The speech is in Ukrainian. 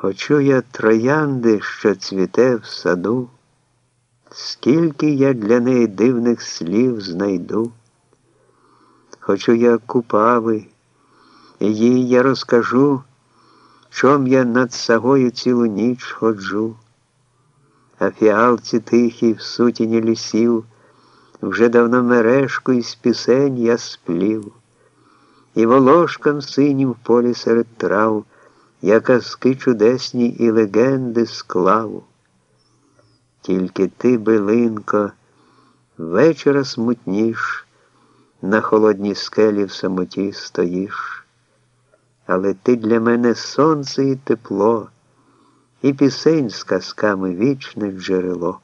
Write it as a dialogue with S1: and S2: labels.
S1: Хочу я троянди, що цвіте в саду, скільки я для неї дивних слів знайду. Хочу я купави, їй я розкажу, чом я над сагою цілу ніч ходжу, а фіалці тихі в сутіні лісів, вже давно мережку із пісень я сплів, і волошкам синім в полі серед трав я казки чудесні і легенди склав. Тільки ти, билинко, вечора смутніш, на холодній скелі в самоті стоїш, але ти для мене сонце і тепло, і пісень з казками вічне джерело.